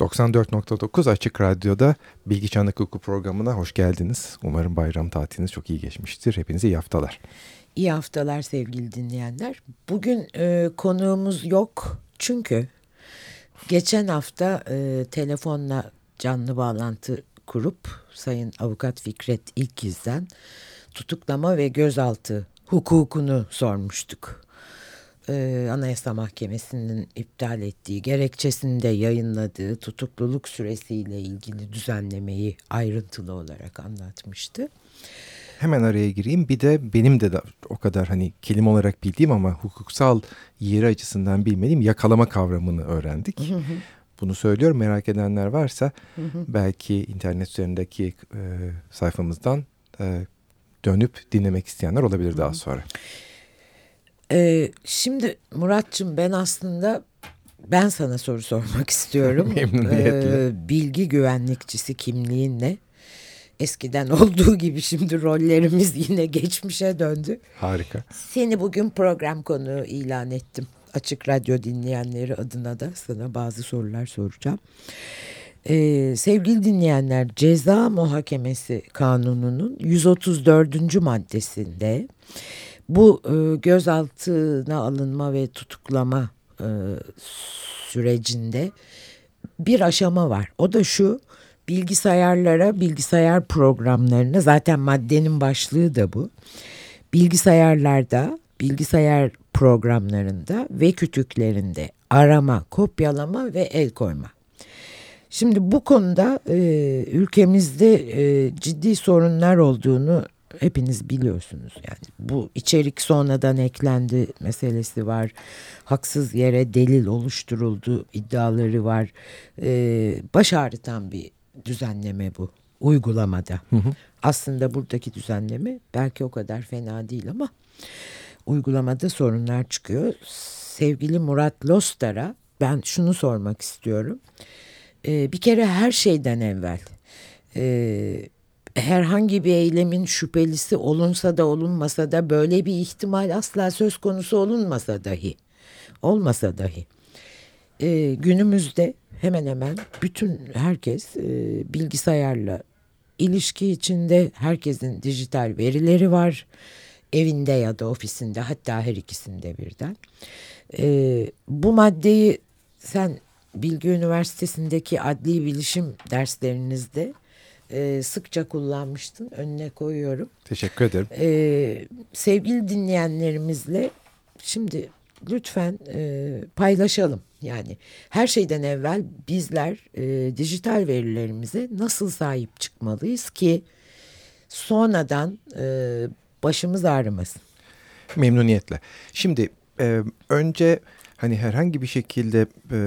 94.9 Açık Radyo'da Bilgi Çanlık Hukuku programına hoş geldiniz. Umarım bayram tatiliniz çok iyi geçmiştir. Hepinize iyi haftalar. İyi haftalar sevgili dinleyenler. Bugün e, konuğumuz yok çünkü geçen hafta e, telefonla canlı bağlantı kurup Sayın Avukat Fikret İlkiz'den tutuklama ve gözaltı hukukunu sormuştuk e, Anayasa Mahkemesi'nin iptal ettiği, gerekçesinde yayınladığı tutukluluk süresiyle ilgili düzenlemeyi ayrıntılı olarak anlatmıştı. Hemen araya gireyim. Bir de benim de, de o kadar hani kelime olarak bildiğim ama hukuksal yeri açısından bilmediğim yakalama kavramını öğrendik. Bunu söylüyorum merak edenler varsa belki internet üzerindeki e, sayfamızdan e, dönüp dinlemek isteyenler olabilir daha sonra. Ee, şimdi Muratçım ben aslında ben sana soru sormak istiyorum. Memnuniyetle. Ee, bilgi güvenlikçisi kimliğinle eskiden olduğu gibi şimdi rollerimiz yine geçmişe döndü. Harika. Seni bugün program konuğu ilan ettim. Açık Radyo dinleyenleri adına da sana bazı sorular soracağım. Ee, sevgili dinleyenler ceza muhakemesi kanununun 134. maddesinde bu e, gözaltına alınma ve tutuklama e, sürecinde bir aşama var. O da şu bilgisayarlara, bilgisayar programlarına zaten maddenin başlığı da bu. Bilgisayarlarda, bilgisayar programlarında ve kütüklerinde arama, kopyalama ve el koyma. Şimdi bu konuda e, ülkemizde e, ciddi sorunlar olduğunu hepiniz biliyorsunuz yani. Bu içerik sonradan eklendi meselesi var. Haksız yere delil oluşturuldu iddiaları var. Ee, baş ağrıtan bir düzenleme bu uygulamada. Hı hı. aslında buradaki düzenleme belki o kadar fena değil ama uygulamada sorunlar çıkıyor. Sevgili Murat Lostar'a ben şunu sormak istiyorum. Ee, bir kere her şeyden evvel e, herhangi bir eylemin şüphelisi olunsa da olunmasa da böyle bir ihtimal asla söz konusu olunmasa dahi olmasa dahi. E, günümüzde hemen hemen bütün herkes e, bilgisayarla ilişki içinde herkesin dijital verileri var. Evinde ya da ofisinde hatta her ikisinde birden. E, bu maddeyi sen Bilgi Üniversitesi'ndeki adli bilişim derslerinizde e, sıkça kullanmıştın. Önüne koyuyorum. Teşekkür ederim. E, sevgili dinleyenlerimizle şimdi lütfen e, paylaşalım. Yani her şeyden evvel bizler e, dijital verilerimize nasıl sahip çıkmalıyız ki sonradan e, başımız ağrımasın. Memnuniyetle. Şimdi e, önce hani herhangi bir şekilde e,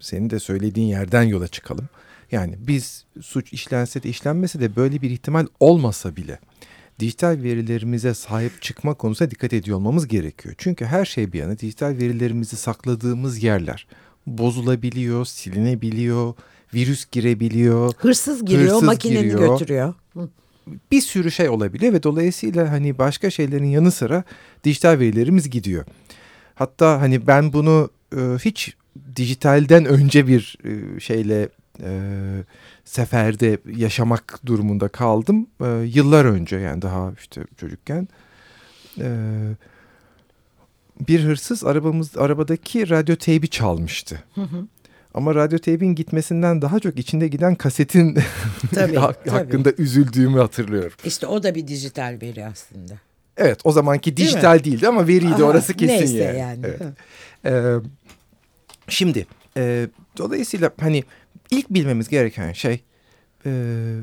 senin de söylediğin yerden yola çıkalım. Yani biz suç işlense de işlenmese de böyle bir ihtimal olmasa bile dijital verilerimize sahip çıkma konusuna dikkat ediyor olmamız gerekiyor. Çünkü her şey bir yana dijital verilerimizi sakladığımız yerler bozulabiliyor, silinebiliyor, virüs girebiliyor. Hırsız giriyor, hırsız makineni giriyor. götürüyor. Bir sürü şey olabiliyor ve dolayısıyla hani başka şeylerin yanı sıra dijital verilerimiz gidiyor. Hatta hani ben bunu e, hiç dijitalden önce bir e, şeyle e, seferde yaşamak durumunda kaldım. E, yıllar önce yani daha işte çocukken. E, bir hırsız arabamız arabadaki radyo teybi çalmıştı. Hı hı. Ama radyo teybin gitmesinden daha çok içinde giden kasetin tabii, hakkında tabii. üzüldüğümü hatırlıyorum. İşte o da bir dijital veri aslında. Evet o zamanki dijital Değil değildi ama veriydi Aha, orası kesin neyse yani. yani. Evet. Ee, şimdi e, dolayısıyla hani ilk bilmemiz gereken şey e,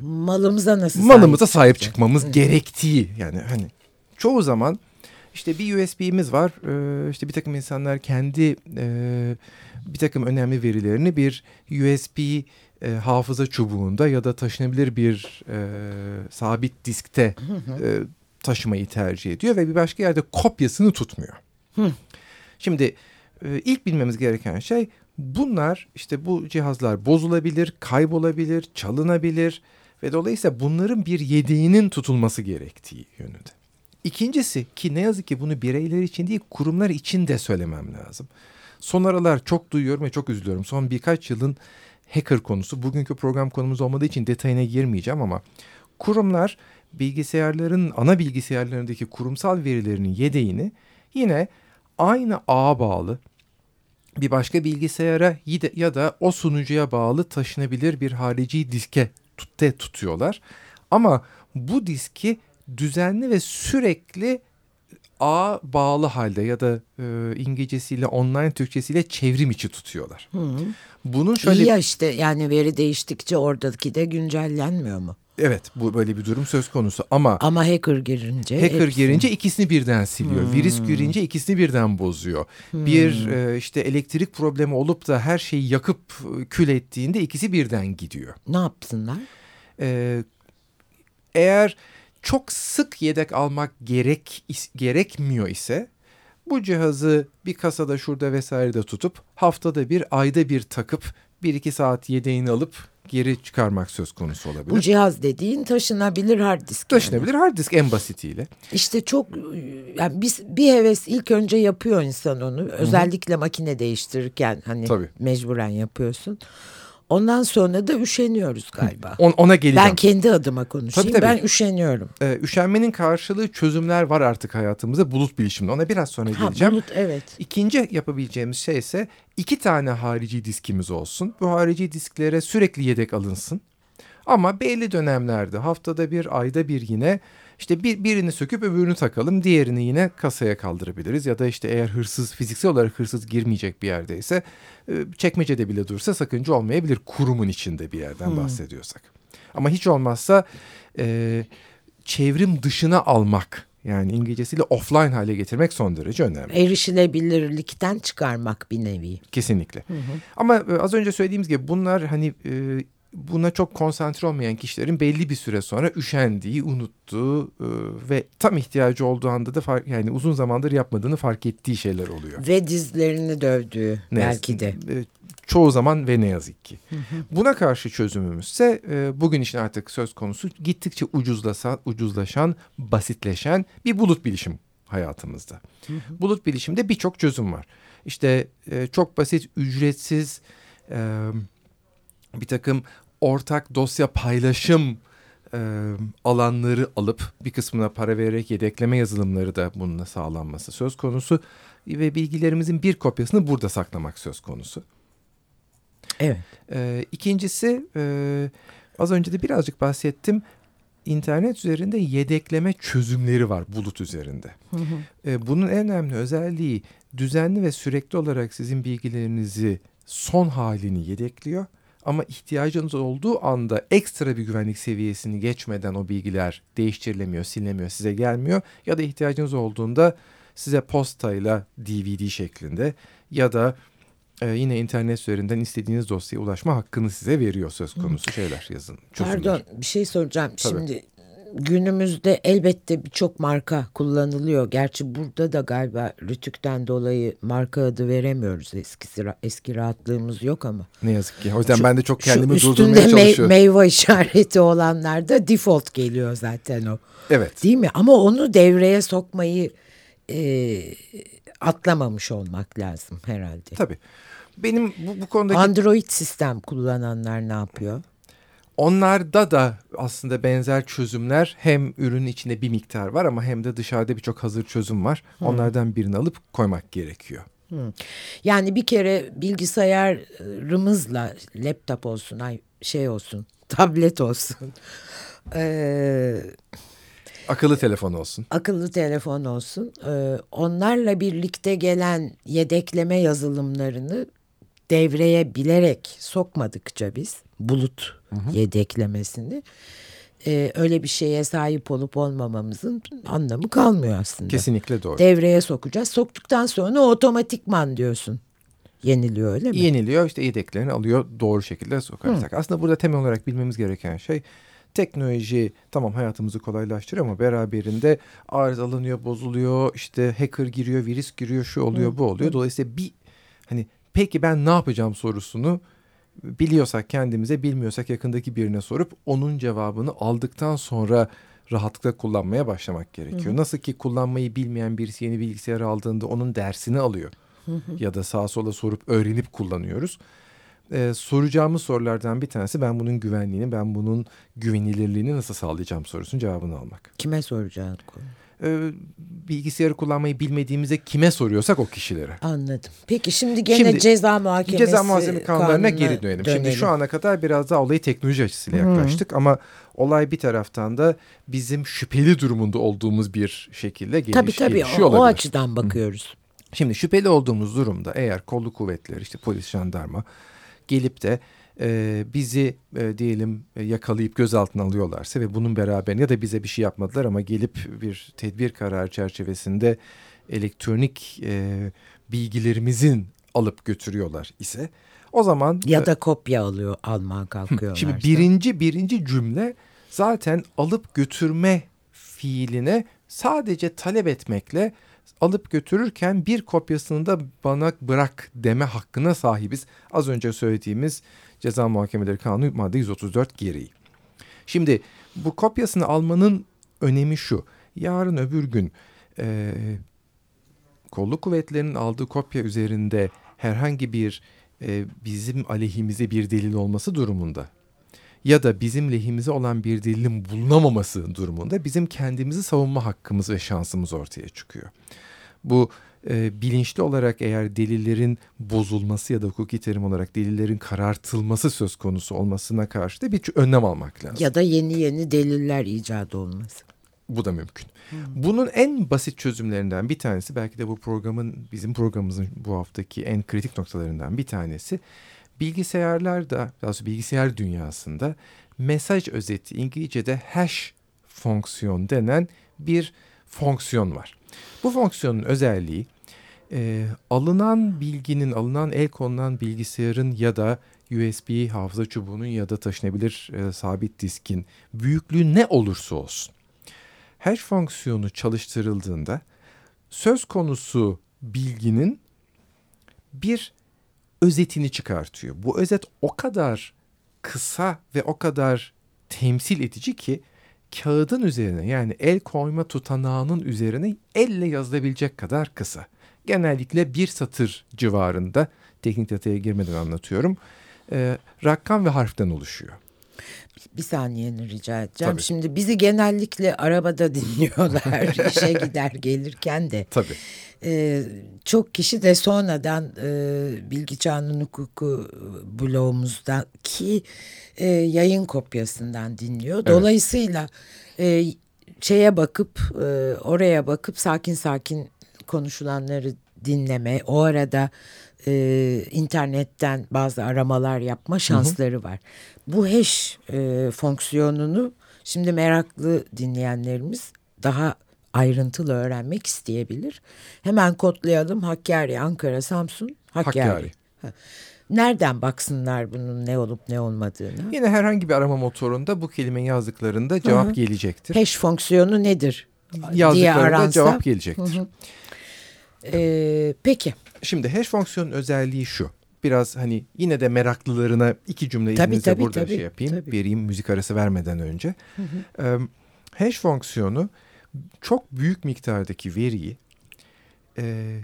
malımıza nasıl malımıza sahip, sahip çıkmamız Hı. gerektiği yani hani çoğu zaman işte bir USB'miz var e, işte bir takım insanlar kendi e, bir takım önemli verilerini bir USB e, hafıza çubuğunda ya da taşınabilir bir e, sabit diskte e, taşımayı tercih ediyor ve bir başka yerde kopyasını tutmuyor. Hı. Şimdi e, ilk bilmemiz gereken şey Bunlar işte bu cihazlar bozulabilir, kaybolabilir, çalınabilir ve dolayısıyla bunların bir yedeğinin tutulması gerektiği yönünde. İkincisi ki ne yazık ki bunu bireyler için değil kurumlar için de söylemem lazım. Son aralar çok duyuyorum ve çok üzülüyorum. Son birkaç yılın hacker konusu. Bugünkü program konumuz olmadığı için detayına girmeyeceğim ama kurumlar bilgisayarların ana bilgisayarlarındaki kurumsal verilerinin yedeğini yine aynı ağa bağlı bir başka bilgisayara ya da o sunucuya bağlı taşınabilir bir harici diske tut tutuyorlar. Ama bu diski düzenli ve sürekli a bağlı halde ya da e, İngilizcesiyle online Türkçesiyle çevrim içi tutuyorlar. Hı. Bunun şöyle İyi ya işte yani veri değiştikçe oradaki de güncellenmiyor mu? Evet bu böyle bir durum söz konusu ama ama hacker girince hacker hepsini. girince ikisini birden siliyor. Hmm. Virüs girince ikisini birden bozuyor. Hmm. Bir e, işte elektrik problemi olup da her şeyi yakıp e, kül ettiğinde ikisi birden gidiyor. Ne yapsınlar? Ee, eğer çok sık yedek almak gerek gerekmiyor ise bu cihazı bir kasada şurada vesairede tutup haftada bir ayda bir takıp bir iki saat yedeğini alıp geri çıkarmak söz konusu olabilir. Bu cihaz dediğin taşınabilir hard disk. Taşınabilir yani. hard disk en basitiyle. İşte çok yani biz bir heves ilk önce yapıyor insan onu. Özellikle Hı-hı. makine değiştirirken hani Tabii. mecburen yapıyorsun. Ondan sonra da üşeniyoruz galiba. On, ona geleceğim. Ben kendi adıma konuşayım. Tabii, tabii. Ben üşeniyorum. Ee, üşenmenin karşılığı çözümler var artık hayatımızda bulut bilişimde. Ona biraz sonra ha, geleceğim. Bulut evet. İkinci yapabileceğimiz şey ise iki tane harici diskimiz olsun. Bu harici disklere sürekli yedek alınsın. Ama belli dönemlerde haftada bir ayda bir yine işte bir, birini söküp öbürünü takalım. Diğerini yine kasaya kaldırabiliriz. Ya da işte eğer hırsız fiziksel olarak hırsız girmeyecek bir yerdeyse e, çekmecede bile dursa sakınca olmayabilir. Kurumun içinde bir yerden hmm. bahsediyorsak. Ama hiç olmazsa e, çevrim dışına almak yani İngilizcesiyle offline hale getirmek son derece önemli. Erişilebilirlikten çıkarmak bir nevi. Kesinlikle. Hı hı. Ama e, az önce söylediğimiz gibi bunlar hani e, buna çok konsantre olmayan kişilerin belli bir süre sonra üşendiği, unuttuğu e, ve tam ihtiyacı olduğu anda da fark, yani uzun zamandır yapmadığını fark ettiği şeyler oluyor. Ve dizlerini dövdüğü ne belki de. E, çoğu zaman ve ne yazık ki. Hı hı. Buna karşı çözümümüzse e, bugün için artık söz konusu gittikçe ucuzlasan, ucuzlaşan, basitleşen bir bulut bilişim hayatımızda. Hı hı. Bulut bilişimde birçok çözüm var. İşte e, çok basit, ücretsiz... E, bir takım ortak dosya paylaşım e, alanları alıp bir kısmına para vererek yedekleme yazılımları da bununla sağlanması söz konusu ve bilgilerimizin bir kopyasını burada saklamak söz konusu. Evet. E, ikincisi e, az önce de birazcık bahsettim. İnternet üzerinde yedekleme çözümleri var bulut üzerinde. Hı hı. E, bunun en önemli özelliği düzenli ve sürekli olarak sizin bilgilerinizi son halini yedekliyor ama ihtiyacınız olduğu anda ekstra bir güvenlik seviyesini geçmeden o bilgiler değiştirilemiyor, silinemiyor, size gelmiyor. Ya da ihtiyacınız olduğunda size postayla DVD şeklinde ya da e, yine internet üzerinden istediğiniz dosyaya ulaşma hakkını size veriyor söz konusu şeyler yazın. Çözümler. Pardon bir şey soracağım. Tabii. Şimdi günümüzde elbette birçok marka kullanılıyor. Gerçi burada da galiba Rütük'ten dolayı marka adı veremiyoruz. Eski, eski rahatlığımız yok ama. Ne yazık ki. O yüzden şu, ben de çok kendimi durdurmaya çalışıyorum. Üstünde meyve işareti olanlarda default geliyor zaten o. Evet. Değil mi? Ama onu devreye sokmayı e, atlamamış olmak lazım herhalde. Tabii. Benim bu, bu konudaki... Android sistem kullananlar ne yapıyor? Onlarda da aslında benzer çözümler hem ürünün içinde bir miktar var ama hem de dışarıda birçok hazır çözüm var. Hmm. Onlardan birini alıp koymak gerekiyor. Hmm. Yani bir kere bilgisayarımızla laptop olsun, ay şey olsun, tablet olsun. Ee, akıllı telefon olsun. Akıllı telefon olsun. Ee, onlarla birlikte gelen yedekleme yazılımlarını devreye bilerek sokmadıkça biz bulut hı hı. yedeklemesini e, öyle bir şeye sahip olup olmamamızın anlamı kalmıyor aslında. Kesinlikle doğru. Devreye sokacağız. Soktuktan sonra otomatikman diyorsun. Yeniliyor öyle mi? Yeniliyor işte yedeklerini alıyor doğru şekilde sokarsak. Hı. Aslında burada temel olarak bilmemiz gereken şey teknoloji tamam hayatımızı kolaylaştırıyor ama beraberinde arızalanıyor, bozuluyor, işte hacker giriyor, virüs giriyor, şu oluyor, Hı. bu oluyor. Dolayısıyla bir hani peki ben ne yapacağım sorusunu biliyorsak kendimize bilmiyorsak yakındaki birine sorup onun cevabını aldıktan sonra rahatlıkla kullanmaya başlamak gerekiyor. Hı. Nasıl ki kullanmayı bilmeyen birisi yeni bilgisayar aldığında onun dersini alıyor. Hı hı. Ya da sağa sola sorup öğrenip kullanıyoruz. e, soracağımız sorulardan bir tanesi ben bunun güvenliğini, ben bunun güvenilirliğini nasıl sağlayacağım sorusunun cevabını almak. Kime soracağın konu? E, bilgisayarı kullanmayı bilmediğimizde kime soruyorsak o kişilere. Anladım. Peki şimdi gene şimdi, ceza muhakemesi Ceza muhakemesi kanunlarına geri dönelim. dönelim. Şimdi şu ana kadar biraz daha olayı teknoloji açısıyla yaklaştık Hı. ama olay bir taraftan da bizim şüpheli durumunda olduğumuz bir şekilde geliş, tabii, tabii, gelişiyor o, olabilir. O açıdan bakıyoruz. Şimdi şüpheli olduğumuz durumda eğer kolluk kuvvetleri işte polis, jandarma gelip de e, bizi e, diyelim e, yakalayıp gözaltına alıyorlarsa ve bunun beraber ya da bize bir şey yapmadılar ama gelip bir tedbir kararı çerçevesinde elektronik e, bilgilerimizin alıp götürüyorlar ise o zaman ya da kopya alıyor almaya kalkıyorlar. Şimdi birinci birinci cümle zaten alıp götürme fiiline sadece talep etmekle alıp götürürken bir kopyasını da bana bırak deme hakkına sahibiz. Az önce söylediğimiz Ceza Muhakemeleri Kanunu madde 134 gereği. Şimdi bu kopyasını almanın önemi şu. Yarın öbür gün e, kolluk kuvvetlerinin aldığı kopya üzerinde herhangi bir e, bizim aleyhimize bir delil olması durumunda ya da bizim lehimize olan bir delilin bulunamaması durumunda bizim kendimizi savunma hakkımız ve şansımız ortaya çıkıyor. Bu e, bilinçli olarak eğer delillerin bozulması ya da hukuki terim olarak delillerin karartılması söz konusu olmasına karşı da bir önlem almak lazım. Ya da yeni yeni deliller icat olması. Bu da mümkün. Hmm. Bunun en basit çözümlerinden bir tanesi belki de bu programın bizim programımızın bu haftaki en kritik noktalarından bir tanesi bilgisayarlarda daha doğrusu bilgisayar dünyasında mesaj özeti İngilizce'de hash fonksiyon denen bir fonksiyon var. Bu fonksiyonun özelliği e, alınan bilginin, alınan el konulan bilgisayarın ya da USB hafıza çubuğunun ya da taşınabilir e, sabit diskin büyüklüğü ne olursa olsun. Hash fonksiyonu çalıştırıldığında söz konusu bilginin bir özetini çıkartıyor. Bu özet o kadar kısa ve o kadar temsil edici ki kağıdın üzerine yani el koyma tutanağının üzerine elle yazılabilecek kadar kısa. Genellikle bir satır civarında teknik detaya girmeden anlatıyorum. E, rakam ve harften oluşuyor. Bir saniyeni rica edeceğim. Tabii. Şimdi bizi genellikle arabada dinliyorlar işe gider gelirken de. Tabii. Ee, çok kişi de sonradan e, Bilgi Çağının Hukuku blogumuzdaki e, yayın kopyasından dinliyor. Dolayısıyla e, şeye bakıp e, oraya bakıp sakin sakin konuşulanları dinleme, o arada e, internetten bazı aramalar yapma şansları hı hı. var. Bu hash e, fonksiyonunu şimdi meraklı dinleyenlerimiz daha ayrıntılı öğrenmek isteyebilir. Hemen kodlayalım Hakkari, Ankara, Samsun, Hakkari. Hakkari. Nereden baksınlar bunun ne olup ne olmadığını? Yine herhangi bir arama motorunda bu kelimeyi yazdıklarında cevap Hı-hı. gelecektir. Hash fonksiyonu nedir? Yazdıklarında cevap gelecektir. Hı-hı. Ee, peki. Şimdi hash fonksiyonun özelliği şu. Biraz hani yine de meraklılarına iki cümle tabii, izninizle tabii, burada tabii, şey yapayım. Tabii. Vereyim müzik arası vermeden önce. Hı hı. Hash fonksiyonu çok büyük miktardaki veriyi e,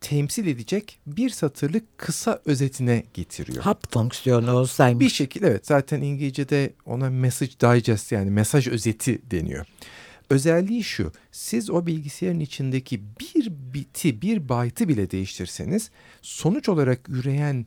temsil edecek bir satırlık kısa özetine getiriyor. Hap fonksiyonu olsaymış. Bir şekilde evet zaten İngilizce'de ona message digest yani mesaj özeti deniyor. Özelliği şu, siz o bilgisayarın içindeki bir biti, bir byte'ı bile değiştirseniz sonuç olarak üreyen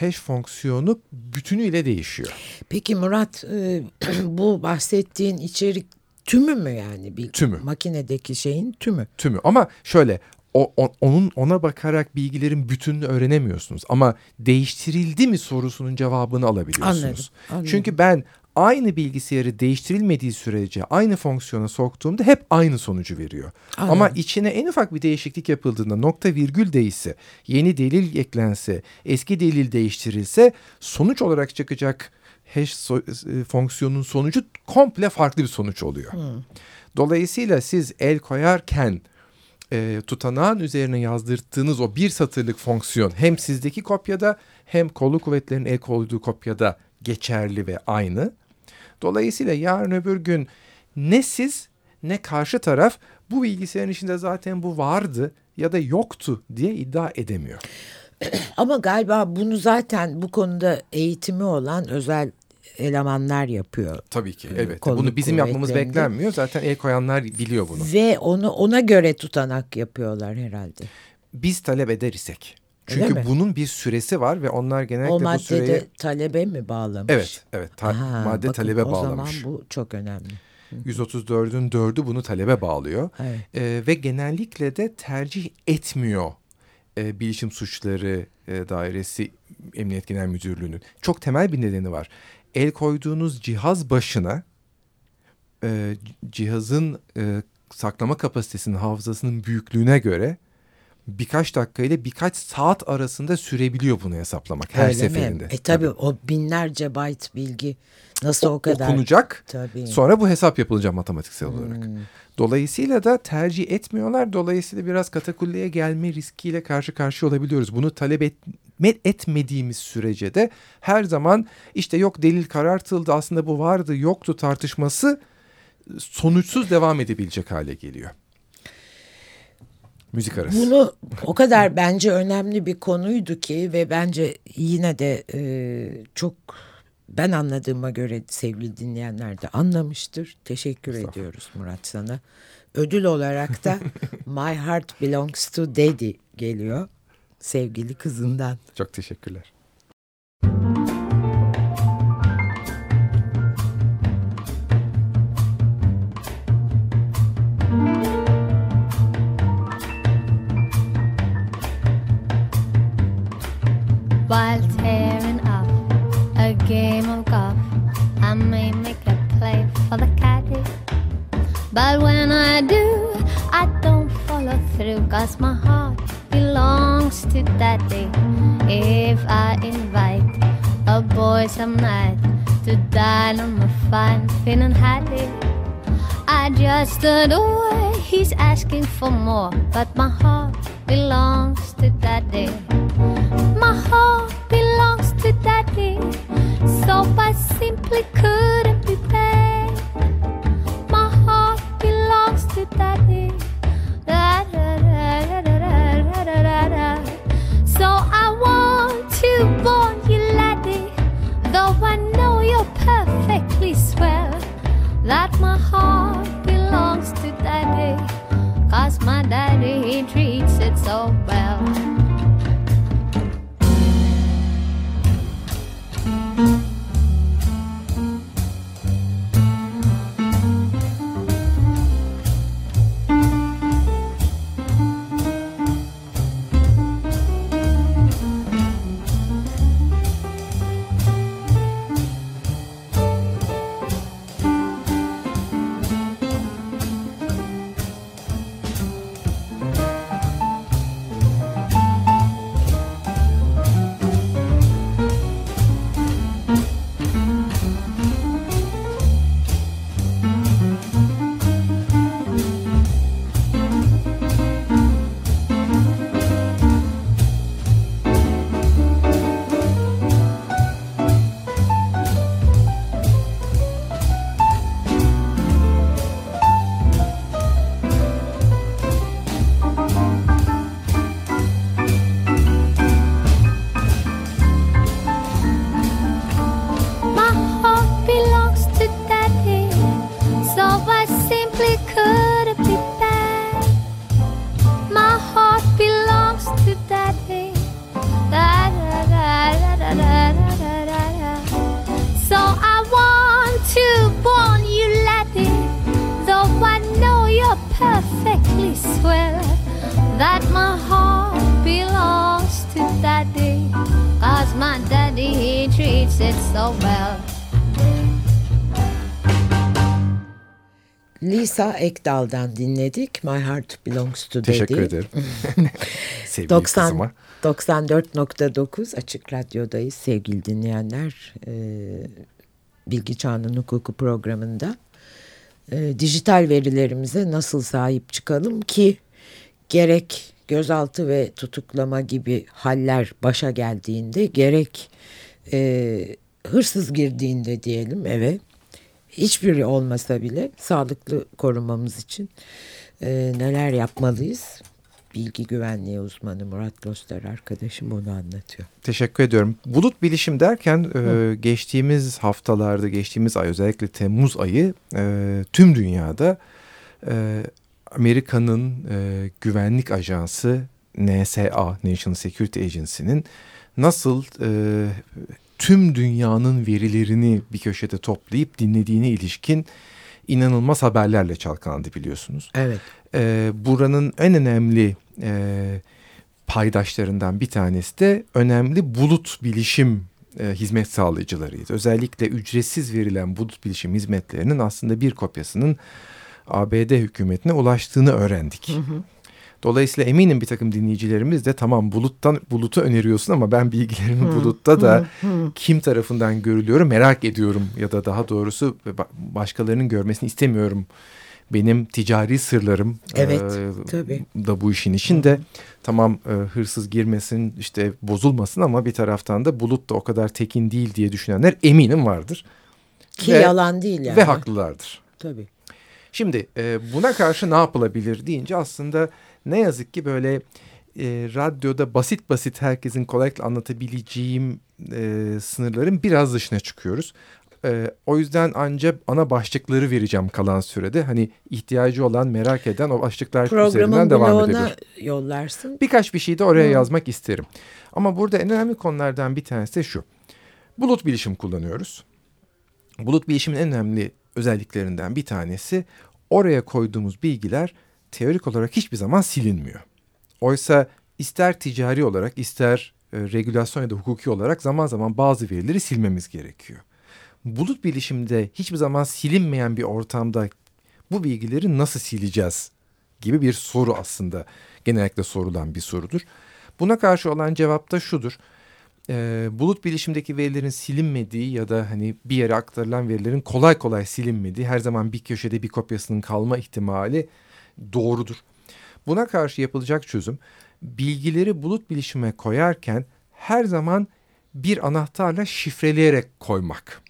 hash fonksiyonu bütünüyle değişiyor. Peki Murat, e, bu bahsettiğin içerik tümü mü yani? Bir tümü. Makinedeki şeyin tümü. Tümü ama şöyle o, onun ona bakarak bilgilerin bütününü öğrenemiyorsunuz. Ama değiştirildi mi sorusunun cevabını alabiliyorsunuz. Anladım, anladım. Çünkü ben aynı bilgisayarı değiştirilmediği sürece aynı fonksiyona soktuğumda hep aynı sonucu veriyor. Aynen. Ama içine en ufak bir değişiklik yapıldığında nokta virgül değişse, yeni delil eklense, eski delil değiştirilse sonuç olarak çıkacak hash so e, fonksiyonun sonucu komple farklı bir sonuç oluyor. Hmm. Dolayısıyla siz el koyarken e, tutanağın üzerine yazdırdığınız o bir satırlık fonksiyon hem sizdeki kopyada hem kolluk kuvvetlerinin el koyduğu kopyada geçerli ve aynı. Dolayısıyla yarın öbür gün ne siz ne karşı taraf bu bilgisayarın içinde zaten bu vardı ya da yoktu diye iddia edemiyor. Ama galiba bunu zaten bu konuda eğitimi olan özel elemanlar yapıyor. Tabii ki elbette. kolluk Bunu bizim yapmamız beklenmiyor. Zaten el koyanlar biliyor bunu. Ve onu ona göre tutanak yapıyorlar herhalde. Biz talep eder isek. Öyle Çünkü mi? bunun bir süresi var ve onlar genellikle o bu maddede süreyi... talebe mi bağlamış? Evet, evet. Ta- Ha, madde bakın, talebe o bağlamış. zaman bu çok önemli. 134'ün 4'ü bunu talebe bağlıyor. Evet. Ee, ve genellikle de tercih etmiyor e, bilişim suçları e, dairesi Emniyet Genel Müdürlüğü'nün. Çok temel bir nedeni var. El koyduğunuz cihaz başına e, cihazın e, saklama kapasitesinin hafızasının büyüklüğüne göre birkaç dakika ile birkaç saat arasında sürebiliyor bunu hesaplamak her Öyle mi? seferinde. E tabii o binlerce byte bilgi nasıl o, O- kadar? Okunacak Tabii. sonra bu hesap yapılacak matematiksel olarak. Hmm. Dolayısıyla da tercih etmiyorlar. Dolayısıyla biraz katakulleye gelme riskiyle karşı karşıya olabiliyoruz. Bunu talep etme, etmediğimiz sürece de her zaman işte yok delil karartıldı aslında bu vardı yoktu tartışması sonuçsuz devam edebilecek hale geliyor. Müzik arası. Bunu o kadar bence önemli bir konuydu ki ve bence yine de e, çok ben anladığıma göre sevgili dinleyenler de anlamıştır. Teşekkür ediyoruz Murat sana. Ödül olarak da My Heart Belongs to Daddy geliyor sevgili kızından. Çok teşekkürler. While tearing up a game of golf, I may make a play for the caddy. But when I do, I don't follow through, cause my heart belongs to daddy. If I invite a boy some night to dine on my fine Finn Hattie, I just adore he's asking for more, but my heart belongs to daddy heart belongs to daddy, so I simply couldn't be paid. My heart belongs to daddy. Da, da, da, so I want you, though I know you're perfectly swell, that my heart. Lisa Ekdal'dan dinledik. My Heart Belongs to Daddy. Teşekkür ederim. Sevgili 90 kızıma. 94.9 Açık Radyo'dayız sevgili dinleyenler. Ee, Bilgi Çağının Hukuku programında e, dijital verilerimize nasıl sahip çıkalım ki gerek gözaltı ve tutuklama gibi haller başa geldiğinde gerek e, hırsız girdiğinde diyelim eve hiçbiri olmasa bile sağlıklı korumamız için e, neler yapmalıyız? bilgi güvenliği uzmanı Murat Göster arkadaşım onu anlatıyor. Teşekkür ediyorum. Bulut bilişim derken e, geçtiğimiz haftalarda, geçtiğimiz ay özellikle Temmuz ayı e, tüm dünyada e, Amerika'nın e, güvenlik ajansı NSA, National Security Agency'nin nasıl e, tüm dünyanın verilerini bir köşede toplayıp dinlediğine ilişkin inanılmaz haberlerle çalkalandı biliyorsunuz. Evet. E, buranın en önemli e, paydaşlarından bir tanesi de önemli bulut bilişim e, hizmet sağlayıcılarıydı. Özellikle ücretsiz verilen bulut bilişim hizmetlerinin aslında bir kopyasının ABD hükümetine ulaştığını öğrendik. Hı hı. Dolayısıyla eminim bir takım dinleyicilerimiz de tamam buluttan bulutu öneriyorsun ama ben bilgilerimi bulutta da hı. kim tarafından görülüyor merak ediyorum ya da daha doğrusu ba- başkalarının görmesini istemiyorum. Benim ticari sırlarım Evet, e, tabii. da bu işin içinde. Tamam e, hırsız girmesin işte bozulmasın ama bir taraftan da bulut da o kadar tekin değil diye düşünenler eminim vardır. Ki Ve- yalan değil yani. Ve haklılardır. Tabii. Şimdi e, buna karşı ne yapılabilir deyince aslında ne yazık ki böyle e, radyoda basit basit herkesin kolaylıkla anlatabileceğim e, sınırların biraz dışına çıkıyoruz. E, o yüzden ancak ana başlıkları vereceğim kalan sürede. Hani ihtiyacı olan merak eden o başlıklar Programın üzerinden devam edebilir. yollarsın. Birkaç bir şey de oraya Hı. yazmak isterim. Ama burada en önemli konulardan bir tanesi de şu. Bulut bilişim kullanıyoruz. Bulut bilişimin en önemli özelliklerinden bir tanesi oraya koyduğumuz bilgiler teorik olarak hiçbir zaman silinmiyor. Oysa ister ticari olarak ister e, regülasyon ya da hukuki olarak zaman zaman bazı verileri silmemiz gerekiyor. Bulut bilişimde hiçbir zaman silinmeyen bir ortamda bu bilgileri nasıl sileceğiz gibi bir soru aslında genellikle sorulan bir sorudur. Buna karşı olan cevap da şudur. Ee, bulut bilişimdeki verilerin silinmediği ya da hani bir yere aktarılan verilerin kolay kolay silinmediği her zaman bir köşede bir kopyasının kalma ihtimali doğrudur. Buna karşı yapılacak çözüm bilgileri bulut bilişime koyarken her zaman bir anahtarla şifreleyerek koymak.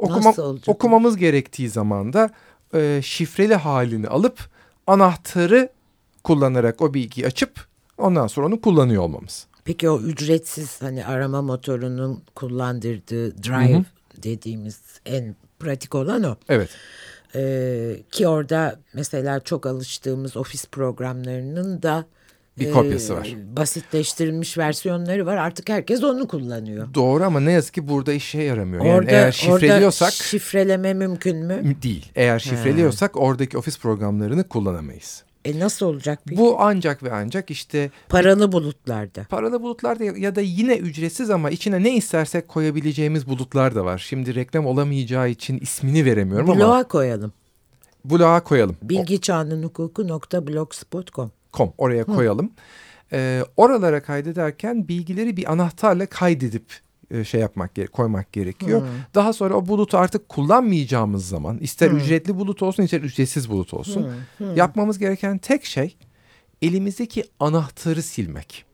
Nasıl olacak? okumamız gerektiği zaman da e, şifreli halini alıp anahtarı kullanarak o bilgiyi açıp ondan sonra onu kullanıyor olmamız. Peki o ücretsiz hani arama motorunun kullandırdığı drive Hı hı. dediğimiz en pratik olan o. Evet. Ee, ki orada mesela çok alıştığımız ofis programlarının da Bir e, kopyası var. Basitleştirilmiş versiyonları var. Artık herkes onu kullanıyor. Doğru ama ne yazık ki burada işe yaramıyor. Yani orada, eğer şifreliyorsak orada şifreleme mümkün mü? değil. Eğer şifreliyorsak oradaki ofis programlarını kullanamayız. E nasıl olacak peki? Bu ancak ve ancak işte Paralı bulutlarda. paralı bulutlarda ya da yine ücretsiz ama içine ne istersek koyabileceğimiz bulutlar da var. Şimdi reklam olamayacağı için ismini veremiyorum ama Bloğa koyalım. bloğa koyalım. Bilgi çağının com oraya koyalım. Ee, oralara kaydederken bilgileri bir anahtarla kaydedip şey yapmak koymak gerekiyor. Daha sonra o bulutu artık kullanmayacağımız zaman ister ücretli bulut olsun ister ücretsiz bulut olsun yapmamız gereken tek şey elimizdeki anahtarı silmek.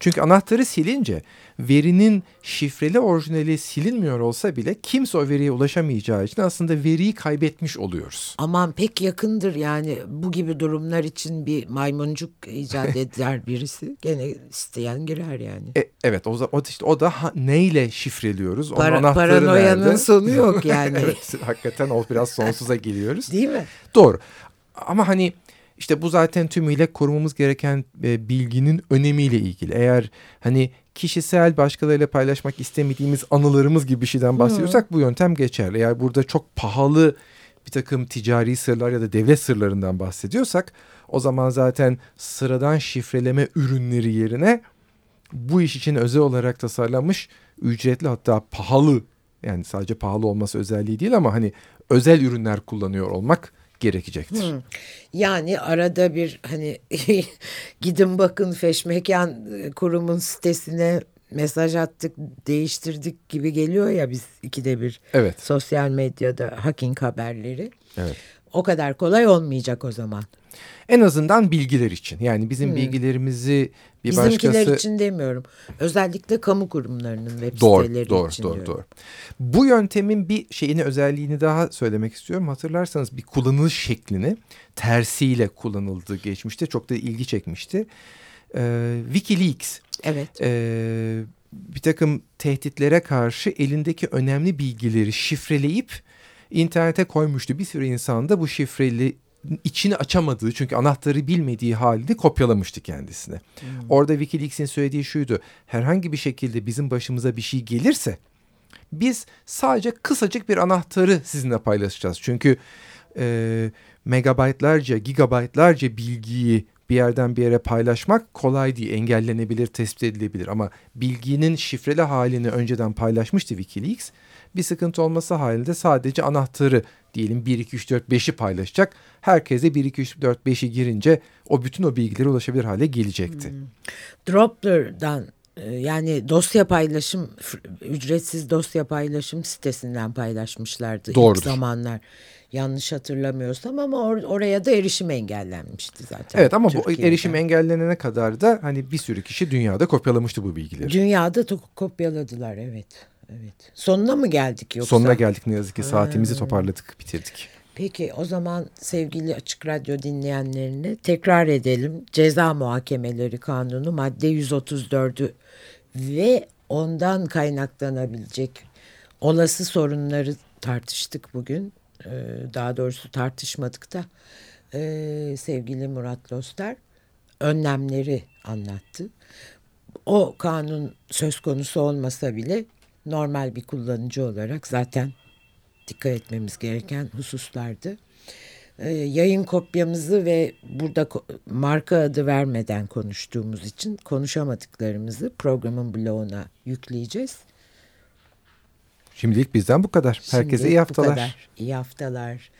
Çünkü anahtarı silince verinin şifreli orijinali silinmiyor olsa bile kimse o veriye ulaşamayacağı için aslında veriyi kaybetmiş oluyoruz. Aman pek yakındır yani bu gibi durumlar için bir maymuncuk icat eder birisi. Gene isteyen girer yani. E, evet o, o işte o da ha- neyle şifreliyoruz? Onun Para, anahtarı paranoyanın nerede? sonu yok yani. evet hakikaten o biraz sonsuza geliyoruz. Değil mi? Doğru. Ama hani işte bu zaten tümüyle korumamız gereken e, bilginin önemiyle ilgili. Eğer hani kişisel başkalarıyla paylaşmak istemediğimiz anılarımız gibi bir şeyden bahsediyorsak bu yöntem geçerli. Eğer burada çok pahalı bir takım ticari sırlar ya da devlet sırlarından bahsediyorsak o zaman zaten sıradan şifreleme ürünleri yerine bu iş için özel olarak tasarlanmış ücretli hatta pahalı yani sadece pahalı olması özelliği değil ama hani özel ürünler kullanıyor olmak gerekecektir. Hı. Yani arada bir hani gidin bakın Feşmekan e, kurumun sitesine mesaj attık değiştirdik gibi geliyor ya biz ikide bir Evet. sosyal medyada hacking haberleri. Evet. O kadar kolay olmayacak o zaman. En azından bilgiler için. Yani bizim hmm. bilgilerimizi bir Bizimkiler başkası... için demiyorum. Özellikle kamu kurumlarının web doğru, siteleri doğru, için doğru, diyorum. Doğru. Bu yöntemin bir şeyini özelliğini daha söylemek istiyorum. Hatırlarsanız bir kullanılış şeklini tersiyle kullanıldığı geçmişte çok da ilgi çekmişti. Ee, Wikileaks. Evet. Ee, bir takım tehditlere karşı elindeki önemli bilgileri şifreleyip internete koymuştu. Bir sürü insan da bu şifreli içini açamadığı çünkü anahtarı bilmediği halde kopyalamıştı kendisine. Hmm. Orada Wikileaks'in söylediği şuydu. Herhangi bir şekilde bizim başımıza bir şey gelirse biz sadece kısacık bir anahtarı sizinle paylaşacağız. Çünkü e, megabaytlarca, gigabaytlarca bilgiyi bir yerden bir yere paylaşmak kolay değil. Engellenebilir, tespit edilebilir ama bilginin şifreli halini önceden paylaşmıştı Wikileaks. Bir sıkıntı olması halinde sadece anahtarı diyelim 1, 2, 3, 4, 5'i paylaşacak. Herkese 1, 2, 3, 4, 5'i girince o bütün o bilgilere ulaşabilir hale gelecekti. Hmm. Dropler'dan e, yani dosya paylaşım ücretsiz dosya paylaşım sitesinden paylaşmışlardı Doğrudur. ilk zamanlar. Yanlış hatırlamıyorsam ama or oraya da erişim engellenmişti zaten. Evet ama Türkiye'de. bu erişim engellenene kadar da hani bir sürü kişi dünyada kopyalamıştı bu bilgileri. Dünyada kopyaladılar evet. Evet. Sonuna mı geldik yoksa? Sonuna geldik ne yazık ki saatimizi toparladık bitirdik. Peki o zaman sevgili Açık Radyo dinleyenlerine tekrar edelim. Ceza Muhakemeleri Kanunu madde 134'ü ve ondan kaynaklanabilecek olası sorunları tartıştık bugün. Ee, daha doğrusu tartışmadık da ee, sevgili Murat Loster önlemleri anlattı. O kanun söz konusu olmasa bile normal bir kullanıcı olarak zaten dikkat etmemiz gereken hususlardı. Ee, yayın kopyamızı ve burada marka adı vermeden konuştuğumuz için konuşamadıklarımızı programın bloğuna yükleyeceğiz. Şimdilik bizden bu kadar. Herkese iyi haftalar. Bu kadar. İyi haftalar.